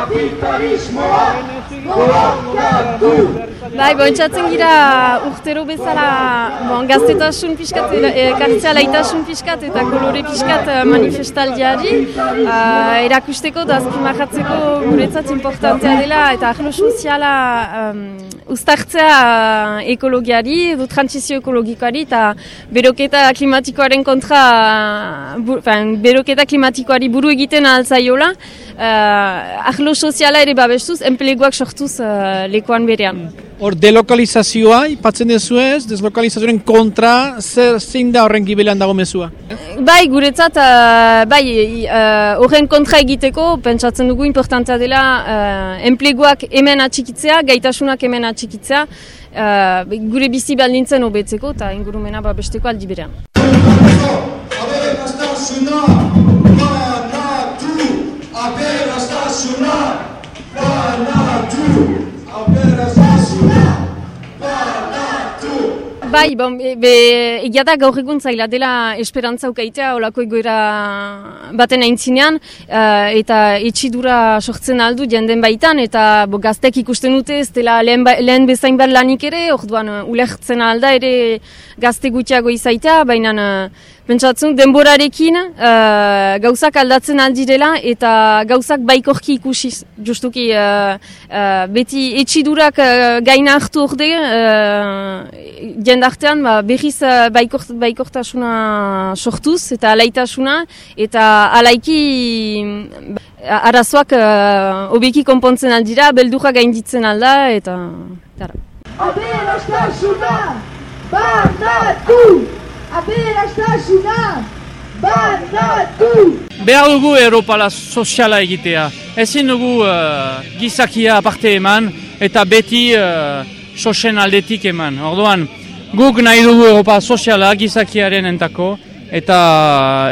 kapitalismoa borrokatu! Bai, bontxatzen gira urtero bezala bon, gaztetasun pixkat, e, kartzea laitasun pixkat eta kolore pixkat eh, manifestaldiari uh, erakusteko da azpimahatzeko guretzat importantea dela eta ahlo soziala um, ustartzea ekologiari, edo transizio ekologikoari eta beroketa klimatikoaren kontra, bu, beroketa klimatikoari buru egiten altzaiola uh, ahlo soziala ere babestuz, enpleguak sortuz uh, lekuan berean. Hor, delokalizazioa, ipatzen dezu ez, deslokalizazioaren kontra, zer zein da horren gibelean dago mezua? Bai, guretzat, uh, bai, horren uh, kontra egiteko, pentsatzen dugu importantea dela, uh, enpleguak hemen atxikitzea, gaitasunak hemen atxikitzea, uh, gure bizi baldintzen hobetzeko eta ingurumena babesteko aldi berean. Bai, bon, e, be, egia da gaur egun zaila dela esperantza ukaitea olako egoera baten aintzinean uh, eta etxidura sortzen aldu jenden baitan eta bo, gaztek ikusten dute ez dela lehen, ba, lehen bezain bat lanik ere, orduan uh, ulertzen alda ere gazte gutxiago izaitea, baina uh, pentsatzen denborarekin uh, gauzak aldatzen aldirela eta gauzak baikorki ikusi justuki uh, uh, beti etxidurak uh, gaina hartu orde uh, jendartean ba, berriz uh, baikort, baikortasuna sortuz eta alaitasuna eta alaiki arazoak uh, obeki konpontzen aldira, beldurra gainditzen alda eta... Aberastasuna, banatu! Aberastasuna, banatu! Behar dugu Europala soziala egitea. Ezin dugu uh, gizakia aparte eman eta beti uh, sosen aldetik eman. Orduan, guk nahi dugu Europa soziala gizakiaren entako eta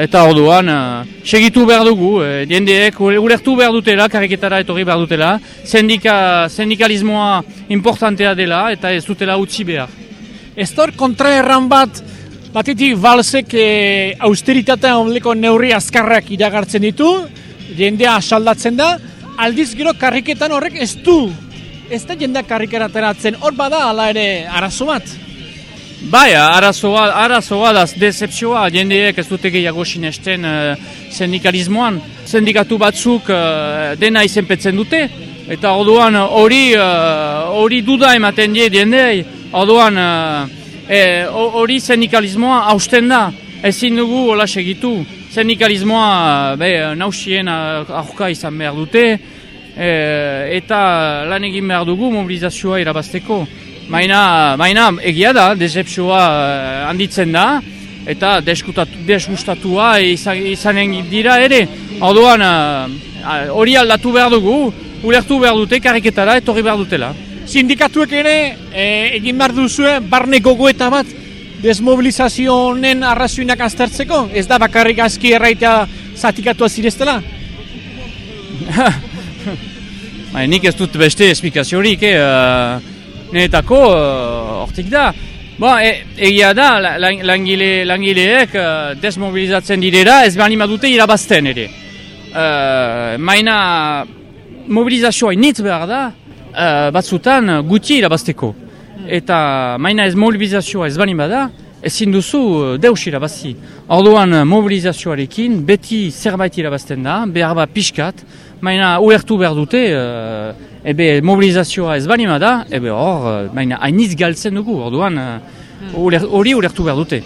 eta orduan uh, segitu behar dugu. Uh, jendeek ulertu behar dutela, kariketara etorri behar dutela. Sendika, sendikalismoa importantea dela eta ez dutela utzi behar. Ez da hor kontra erran bat, batetik balzek e, austeritatea onleko neurri azkarrak iragartzen ditu, jendea asaldatzen da, aldiz gero karriketan horrek ez du. Ez da jendea karrikerateratzen, hor bada ala ere arazo bat. Bai, arazoa, arazoa da decepzioa, jendeek ez dute gehiago sinesten uh, sindikalismoan. Sindikatu batzuk uh, dena izenpetzen dute, eta orduan hori uh, hori duda ematen die jendeei, orduan hori uh, sindikalismoa hausten da, ezin dugu hola segitu. Sindikalismoa be, nausien aurka izan behar dute, eta lan egin behar dugu mobilizazioa irabazteko. Maina, maina egia da, decepzioa handitzen da, eta desgustatua izanen dira ere. Orduan, hori aldatu behar dugu, ulertu behar dute, kariketara, etorri behar dutela. Sindikatuek ere, e, egin behar duzue, barne gogoeta bat, desmobilizazio honen arrazoinak aztertzeko? Ez da bakarrik aski erraitea zatikatua zireztela? Ba, nik ez dut beste esplikaziorik, eh? Nenetako, hortik da. Ba, e, egia da, langile, langileek desmobilizatzen direra, ez behar nima dute irabazten ere. Uh, maina mobilizazioa initz behar da, uh, batzutan guti irabazteko. Eta maina ez mobilizazioa ez behar nima da, ezin duzu deus irabazi. Orduan mobilizazioarekin beti zerbait irabazten da, behar ba pixkat, maina uertu behar dute, ebe mobilizazioa ez banima da, ebe hor, maina hainiz galtzen dugu, orduan hori ulertu behar dute.